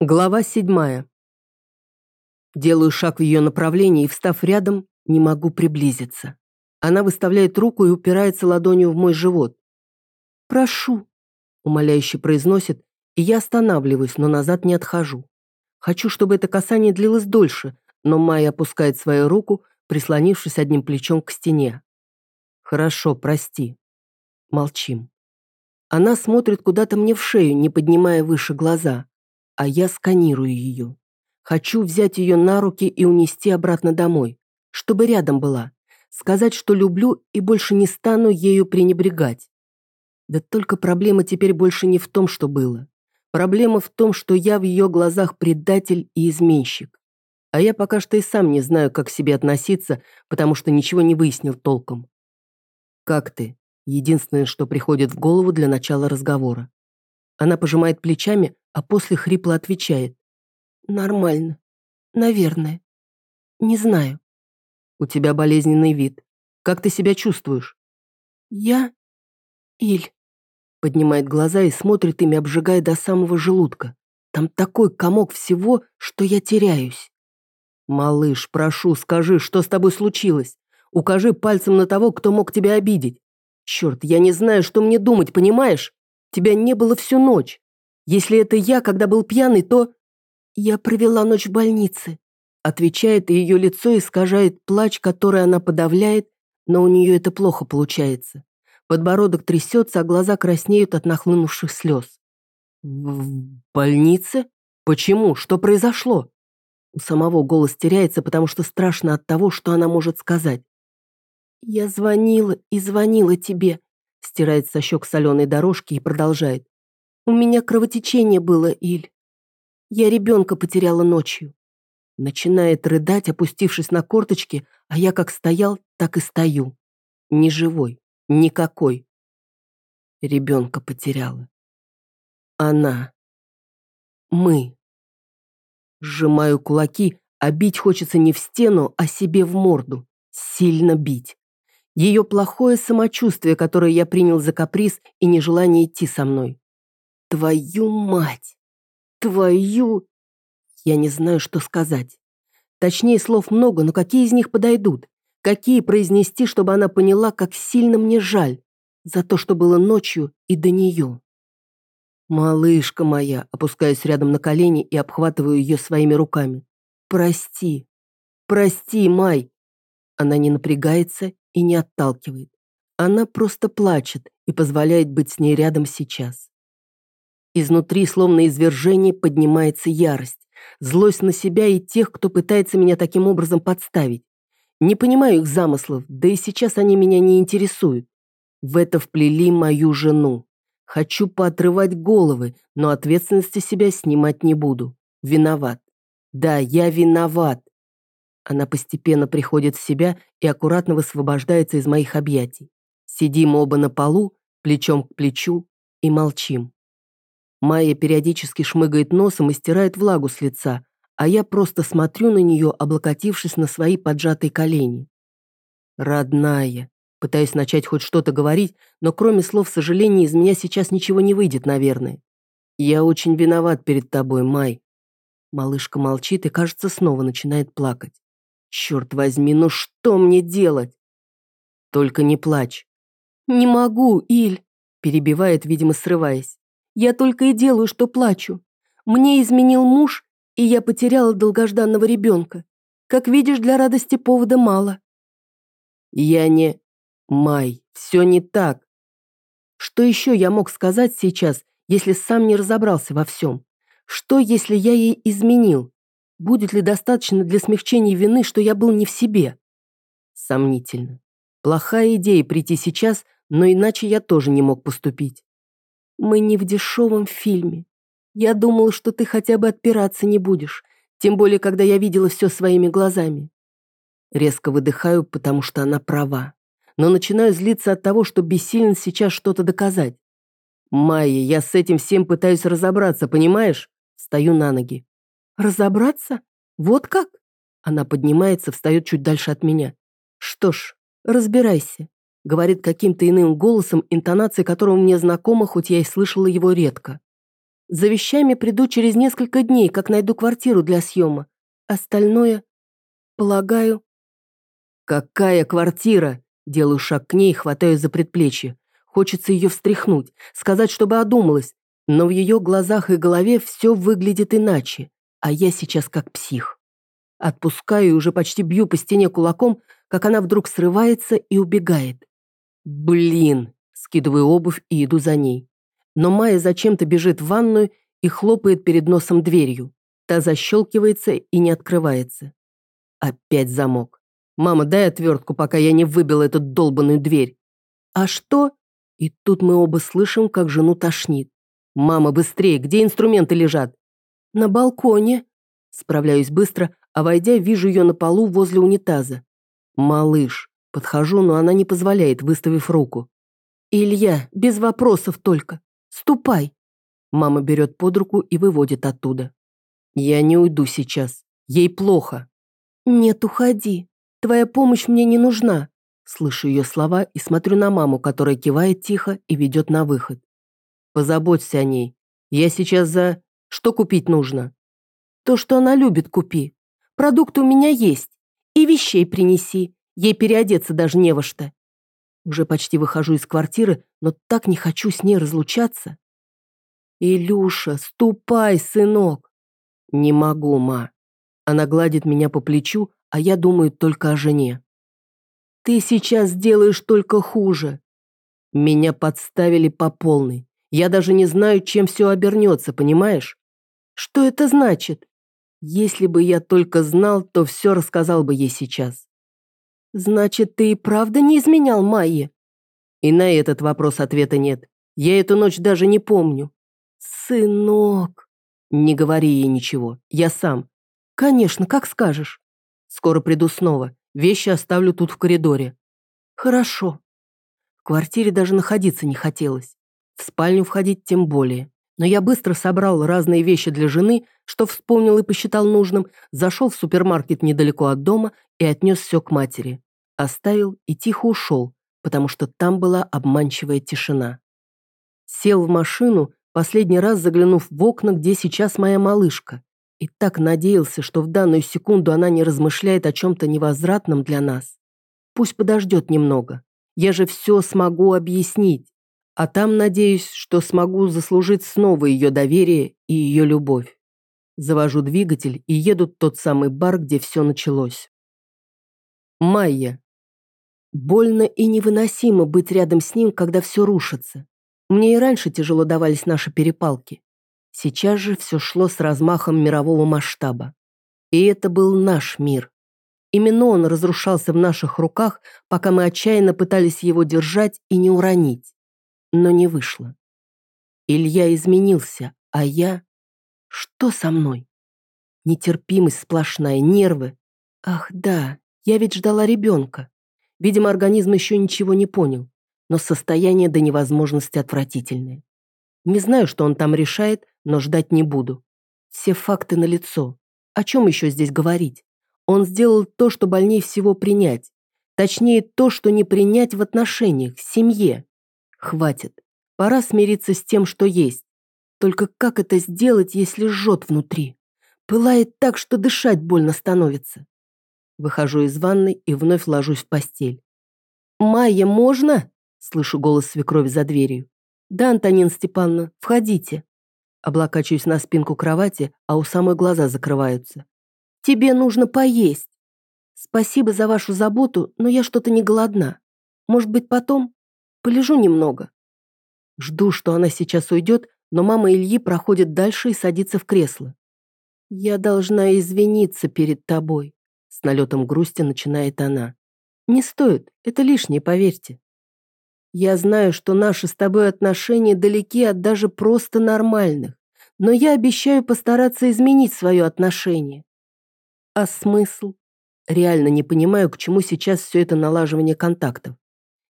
Глава седьмая. Делаю шаг в ее направлении и, встав рядом, не могу приблизиться. Она выставляет руку и упирается ладонью в мой живот. «Прошу», — умоляюще произносит, и я останавливаюсь, но назад не отхожу. Хочу, чтобы это касание длилось дольше, но Майя опускает свою руку, прислонившись одним плечом к стене. «Хорошо, прости». Молчим. Она смотрит куда-то мне в шею, не поднимая выше глаза а я сканирую ее. Хочу взять ее на руки и унести обратно домой, чтобы рядом была, сказать, что люблю и больше не стану ею пренебрегать. Да только проблема теперь больше не в том, что было. Проблема в том, что я в ее глазах предатель и изменщик. А я пока что и сам не знаю, как к себе относиться, потому что ничего не выяснил толком. «Как ты?» Единственное, что приходит в голову для начала разговора. Она пожимает плечами, а после хрипло отвечает. «Нормально. Наверное. Не знаю». «У тебя болезненный вид. Как ты себя чувствуешь?» «Я... Иль...» Поднимает глаза и смотрит ими, обжигая до самого желудка. Там такой комок всего, что я теряюсь. «Малыш, прошу, скажи, что с тобой случилось? Укажи пальцем на того, кто мог тебя обидеть. Черт, я не знаю, что мне думать, понимаешь? Тебя не было всю ночь. Если это я, когда был пьяный, то... Я провела ночь в больнице. Отвечает, и ее лицо искажает плач, который она подавляет, но у нее это плохо получается. Подбородок трясется, а глаза краснеют от нахлынувших слез. «В больнице? Почему? Что произошло?» У самого голос теряется, потому что страшно от того, что она может сказать. «Я звонила и звонила тебе стирает со щек соленой дорожки и продолжает. «У меня кровотечение было, Иль. Я ребенка потеряла ночью». Начинает рыдать, опустившись на корточки, а я как стоял, так и стою. Ни живой, никакой. Ребенка потеряла. Она. Мы. Сжимаю кулаки, а бить хочется не в стену, а себе в морду. Сильно бить. Ее плохое самочувствие, которое я принял за каприз и нежелание идти со мной. Твою мать! Твою... Я не знаю, что сказать. Точнее, слов много, но какие из них подойдут? Какие произнести, чтобы она поняла, как сильно мне жаль за то, что было ночью и до нее? «Малышка моя», опускаюсь рядом на колени и обхватываю ее своими руками. «Прости, прости, Май». Она не напрягается и не отталкивает. Она просто плачет и позволяет быть с ней рядом сейчас. Изнутри, словно извержение, поднимается ярость, злость на себя и тех, кто пытается меня таким образом подставить. Не понимаю их замыслов, да и сейчас они меня не интересуют. В это вплели мою жену. Хочу поотрывать головы, но ответственности себя снимать не буду. Виноват. Да, я виноват. Она постепенно приходит в себя и аккуратно высвобождается из моих объятий. Сидим оба на полу, плечом к плечу, и молчим. Майя периодически шмыгает носом и стирает влагу с лица, а я просто смотрю на нее, облокотившись на свои поджатые колени. «Родная», пытаюсь начать хоть что-то говорить, но кроме слов сожаления из меня сейчас ничего не выйдет, наверное. «Я очень виноват перед тобой, Май». Малышка молчит и, кажется, снова начинает плакать. Черт возьми, ну что мне делать? Только не плачь. Не могу, Иль, перебивает, видимо, срываясь. Я только и делаю, что плачу. Мне изменил муж, и я потеряла долгожданного ребенка. Как видишь, для радости повода мало. Я не... Май, все не так. Что еще я мог сказать сейчас, если сам не разобрался во всем? Что, если я ей изменил? Будет ли достаточно для смягчения вины, что я был не в себе? Сомнительно. Плохая идея прийти сейчас, но иначе я тоже не мог поступить. Мы не в дешевом фильме. Я думала, что ты хотя бы отпираться не будешь, тем более, когда я видела все своими глазами. Резко выдыхаю, потому что она права. Но начинаю злиться от того, что бессилен сейчас что-то доказать. Майя, я с этим всем пытаюсь разобраться, понимаешь? Стою на ноги. «Разобраться? Вот как?» Она поднимается, встает чуть дальше от меня. «Что ж, разбирайся», — говорит каким-то иным голосом, интонация которого мне знакома, хоть я и слышала его редко. За вещами приду через несколько дней, как найду квартиру для съема. Остальное, полагаю... Какая квартира? Делаю шаг к ней, хватаю за предплечье. Хочется ее встряхнуть, сказать, чтобы одумалась, но в ее глазах и голове все выглядит иначе, а я сейчас как псих. Отпускаю и уже почти бью по стене кулаком, как она вдруг срывается и убегает. Блин, скидываю обувь и иду за ней. Но Майя зачем-то бежит в ванную и хлопает перед носом дверью. Та защелкивается и не открывается. Опять замок. «Мама, дай отвертку, пока я не выбил эту долбанную дверь». «А что?» И тут мы оба слышим, как жену тошнит. «Мама, быстрее, где инструменты лежат?» «На балконе». Справляюсь быстро, а войдя, вижу ее на полу возле унитаза. «Малыш». Подхожу, но она не позволяет, выставив руку. «Илья, без вопросов только. Ступай!» Мама берет под руку и выводит оттуда. «Я не уйду сейчас. Ей плохо». «Нет, уходи. Твоя помощь мне не нужна». Слышу ее слова и смотрю на маму, которая кивает тихо и ведет на выход. «Позаботься о ней. Я сейчас за... Что купить нужно?» «То, что она любит, купи. Продукты у меня есть. И вещей принеси. Ей переодеться даже не во что. Уже почти выхожу из квартиры, но так не хочу с ней разлучаться. «Илюша, ступай, сынок!» «Не могу, ма». Она гладит меня по плечу, а я думаю только о жене. «Ты сейчас сделаешь только хуже». Меня подставили по полной. Я даже не знаю, чем все обернется, понимаешь? Что это значит? Если бы я только знал, то все рассказал бы ей сейчас. «Значит, ты и правда не изменял Майе?» И на этот вопрос ответа нет. Я эту ночь даже не помню. «Сынок!» «Не говори ей ничего. Я сам». «Конечно, как скажешь». «Скоро приду снова. Вещи оставлю тут в коридоре». «Хорошо». В квартире даже находиться не хотелось. В спальню входить тем более. Но я быстро собрал разные вещи для жены, что вспомнил и посчитал нужным, зашел в супермаркет недалеко от дома и отнес все к матери. Оставил и тихо ушел, потому что там была обманчивая тишина. Сел в машину, последний раз заглянув в окна, где сейчас моя малышка, и так надеялся, что в данную секунду она не размышляет о чем-то невозвратном для нас. Пусть подождет немного. Я же все смогу объяснить. А там, надеюсь, что смогу заслужить снова ее доверие и ее любовь. Завожу двигатель и еду в тот самый бар, где все началось. Майя. Больно и невыносимо быть рядом с ним, когда все рушится. Мне и раньше тяжело давались наши перепалки. Сейчас же все шло с размахом мирового масштаба. И это был наш мир. Именно он разрушался в наших руках, пока мы отчаянно пытались его держать и не уронить но не вышло. Илья изменился, а я... Что со мной? Нетерпимость сплошная, нервы. Ах, да, я ведь ждала ребенка. Видимо, организм еще ничего не понял, но состояние до невозможности отвратительное. Не знаю, что он там решает, но ждать не буду. Все факты налицо. О чем еще здесь говорить? Он сделал то, что больнее всего принять. Точнее, то, что не принять в отношениях, в семье. Хватит. Пора смириться с тем, что есть. Только как это сделать, если жжет внутри? Пылает так, что дышать больно становится. Выхожу из ванной и вновь ложусь в постель. «Майя, можно?» Слышу голос свекрови за дверью. «Да, Антонина Степановна, входите». Облокачиваюсь на спинку кровати, а у самой глаза закрываются. «Тебе нужно поесть». «Спасибо за вашу заботу, но я что-то не голодна. Может быть, потом?» Полежу немного. Жду, что она сейчас уйдет, но мама Ильи проходит дальше и садится в кресло. «Я должна извиниться перед тобой», — с налетом грусти начинает она. «Не стоит, это лишнее, поверьте. Я знаю, что наши с тобой отношения далеки от даже просто нормальных, но я обещаю постараться изменить свое отношение. А смысл? Реально не понимаю, к чему сейчас все это налаживание контактов.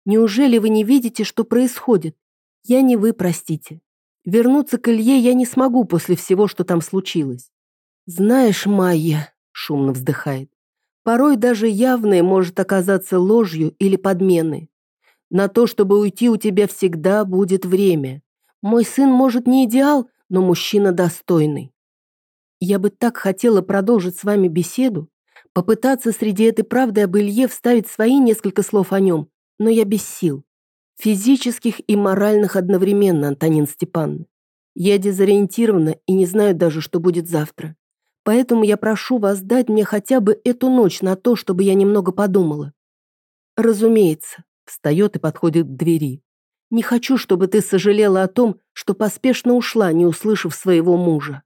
Неужели вы не видите, что происходит? Я не вы, простите. Вернуться к Илье я не смогу после всего, что там случилось. Знаешь, Майя, шумно вздыхает, порой даже явное может оказаться ложью или подменой. На то, чтобы уйти, у тебя всегда будет время. Мой сын, может, не идеал, но мужчина достойный. Я бы так хотела продолжить с вами беседу, попытаться среди этой правды об Илье вставить свои несколько слов о нем, но я без сил. Физических и моральных одновременно, Антонин Степановна. Я дезориентирована и не знаю даже, что будет завтра. Поэтому я прошу вас дать мне хотя бы эту ночь на то, чтобы я немного подумала. Разумеется, встает и подходит к двери. Не хочу, чтобы ты сожалела о том, что поспешно ушла, не услышав своего мужа.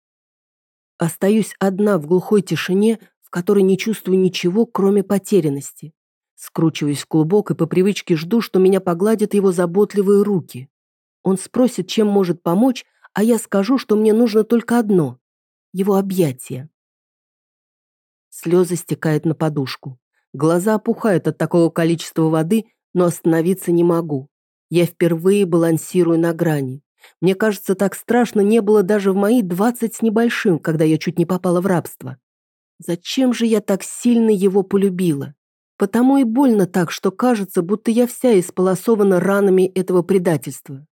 Остаюсь одна в глухой тишине, в которой не чувствую ничего, кроме потерянности. Скручиваюсь в клубок и по привычке жду, что меня погладят его заботливые руки. Он спросит, чем может помочь, а я скажу, что мне нужно только одно — его объятие. Слезы стекают на подушку. Глаза опухают от такого количества воды, но остановиться не могу. Я впервые балансирую на грани. Мне кажется, так страшно не было даже в мои двадцать с небольшим, когда я чуть не попала в рабство. Зачем же я так сильно его полюбила? Потому и больно так, что кажется, будто я вся исполосована ранами этого предательства.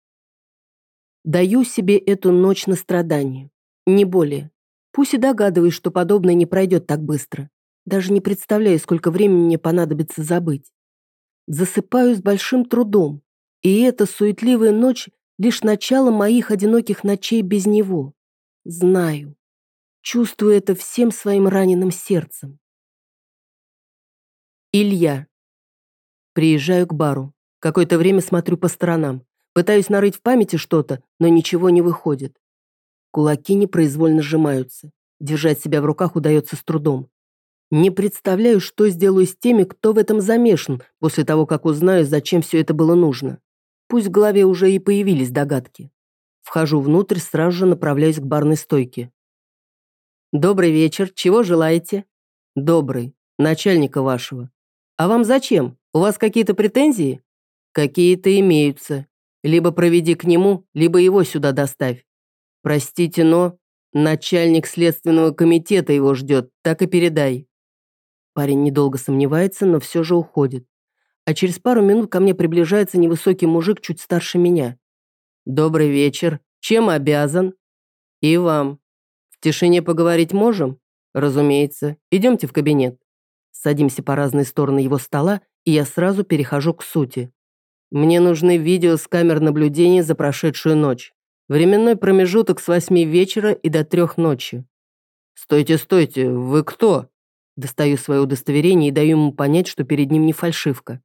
Даю себе эту ночь на страдание. Не более. Пусть и догадываюсь, что подобное не пройдет так быстро. Даже не представляю, сколько времени мне понадобится забыть. Засыпаю с большим трудом. И эта суетливая ночь — лишь начало моих одиноких ночей без него. Знаю. Чувствую это всем своим раненым сердцем. Илья. Приезжаю к бару. Какое-то время смотрю по сторонам. Пытаюсь нарыть в памяти что-то, но ничего не выходит. Кулаки непроизвольно сжимаются. Держать себя в руках удается с трудом. Не представляю, что сделаю с теми, кто в этом замешан, после того, как узнаю, зачем все это было нужно. Пусть в голове уже и появились догадки. Вхожу внутрь, сразу же направляюсь к барной стойке. «Добрый вечер. Чего желаете?» «Добрый. Начальника вашего. «А вам зачем? У вас какие-то претензии?» «Какие-то имеются. Либо проведи к нему, либо его сюда доставь. Простите, но начальник следственного комитета его ждет, так и передай». Парень недолго сомневается, но все же уходит. А через пару минут ко мне приближается невысокий мужик чуть старше меня. «Добрый вечер. Чем обязан?» «И вам. В тишине поговорить можем?» «Разумеется. Идемте в кабинет». Садимся по разные стороны его стола, и я сразу перехожу к сути. Мне нужны видео с камер наблюдения за прошедшую ночь. Временной промежуток с восьми вечера и до трех ночи. «Стойте, стойте, вы кто?» Достаю свое удостоверение и даю ему понять, что перед ним не фальшивка.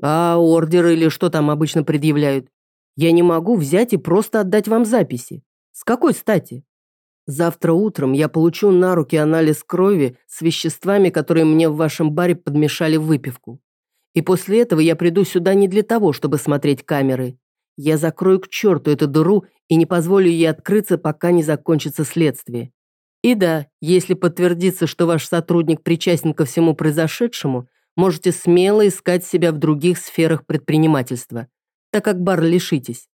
«А ордер или что там обычно предъявляют? Я не могу взять и просто отдать вам записи. С какой стати?» Завтра утром я получу на руки анализ крови с веществами, которые мне в вашем баре подмешали в выпивку. И после этого я приду сюда не для того, чтобы смотреть камеры. Я закрою к черту эту дыру и не позволю ей открыться, пока не закончится следствие. И да, если подтвердится, что ваш сотрудник причастен ко всему произошедшему, можете смело искать себя в других сферах предпринимательства, так как бар лишитесь.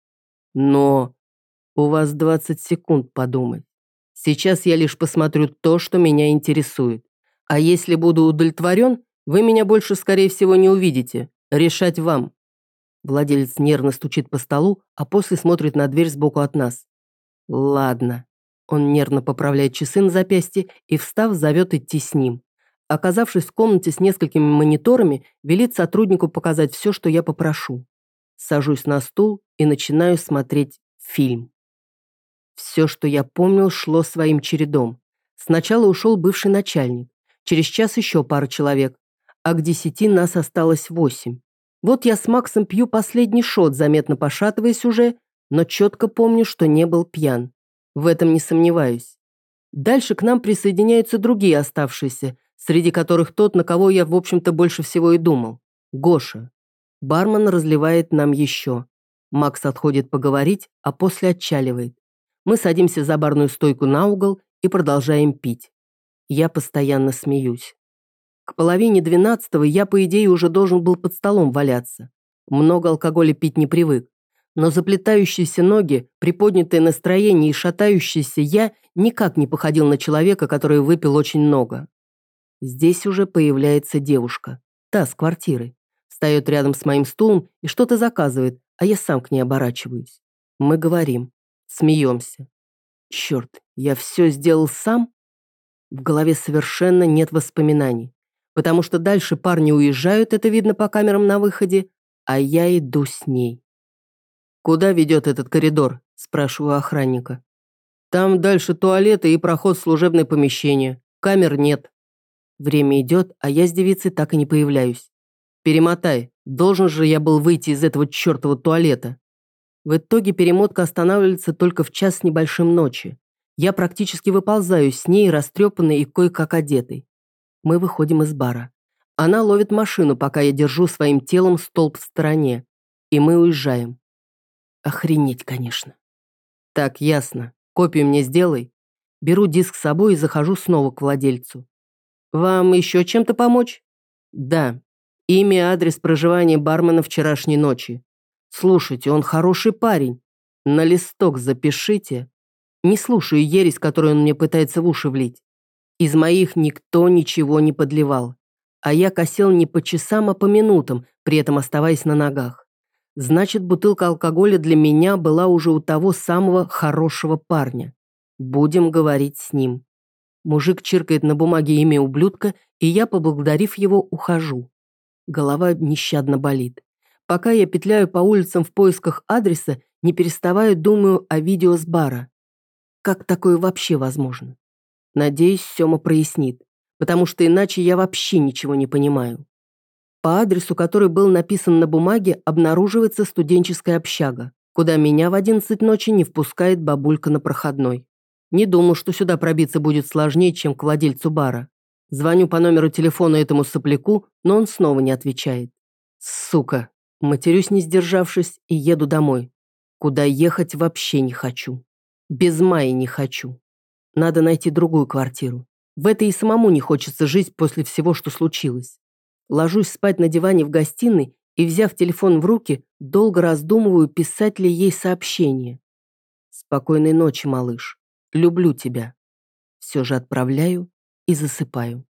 Но у вас 20 секунд подумать. Сейчас я лишь посмотрю то, что меня интересует. А если буду удовлетворен, вы меня больше, скорее всего, не увидите. Решать вам». Владелец нервно стучит по столу, а после смотрит на дверь сбоку от нас. «Ладно». Он нервно поправляет часы на запястье и, встав, зовет идти с ним. Оказавшись в комнате с несколькими мониторами, велит сотруднику показать все, что я попрошу. Сажусь на стул и начинаю смотреть фильм. Все, что я помнил, шло своим чередом. Сначала ушел бывший начальник, через час еще пара человек, а к десяти нас осталось восемь. Вот я с Максом пью последний шот, заметно пошатываясь уже, но четко помню, что не был пьян. В этом не сомневаюсь. Дальше к нам присоединяются другие оставшиеся, среди которых тот, на кого я, в общем-то, больше всего и думал. Гоша. Бармен разливает нам еще. Макс отходит поговорить, а после отчаливает. Мы садимся за барную стойку на угол и продолжаем пить. Я постоянно смеюсь. К половине двенадцатого я, по идее, уже должен был под столом валяться. Много алкоголя пить не привык. Но заплетающиеся ноги, приподнятое настроение и шатающийся я никак не походил на человека, который выпил очень много. Здесь уже появляется девушка. Та с квартиры. Встает рядом с моим стулом и что-то заказывает, а я сам к ней оборачиваюсь. Мы говорим. Смеемся. Черт, я все сделал сам? В голове совершенно нет воспоминаний, потому что дальше парни уезжают, это видно по камерам на выходе, а я иду с ней. «Куда ведет этот коридор?» – спрашиваю охранника. «Там дальше туалеты и проход в служебное помещение. Камер нет». Время идет, а я с девицей так и не появляюсь. «Перемотай. Должен же я был выйти из этого чертова туалета». В итоге перемотка останавливается только в час с небольшим ночи. Я практически выползаю с ней, растрепанной и кое-как одетой. Мы выходим из бара. Она ловит машину, пока я держу своим телом столб в стороне. И мы уезжаем. Охренеть, конечно. Так, ясно. Копию мне сделай. Беру диск с собой и захожу снова к владельцу. Вам еще чем-то помочь? Да. Имя, адрес проживания бармена вчерашней ночи. Слушайте, он хороший парень. На листок запишите. Не слушаю ересь, которую он мне пытается в уши влить. Из моих никто ничего не подливал. А я косил не по часам, а по минутам, при этом оставаясь на ногах. Значит, бутылка алкоголя для меня была уже у того самого хорошего парня. Будем говорить с ним. Мужик чиркает на бумаге имя ублюдка, и я, поблагодарив его, ухожу. Голова нещадно болит. Пока я петляю по улицам в поисках адреса, не переставая думаю о видео с бара. Как такое вообще возможно? Надеюсь, Сёма прояснит, потому что иначе я вообще ничего не понимаю. По адресу, который был написан на бумаге, обнаруживается студенческая общага, куда меня в 11 ночи не впускает бабулька на проходной. Не думал, что сюда пробиться будет сложнее, чем к владельцу бара. Звоню по номеру телефона этому сопляку, но он снова не отвечает. Сука. Матерюсь, не сдержавшись, и еду домой. Куда ехать вообще не хочу. Без Майи не хочу. Надо найти другую квартиру. В этой и самому не хочется жить после всего, что случилось. Ложусь спать на диване в гостиной и, взяв телефон в руки, долго раздумываю, писать ли ей сообщение. «Спокойной ночи, малыш. Люблю тебя». Все же отправляю и засыпаю.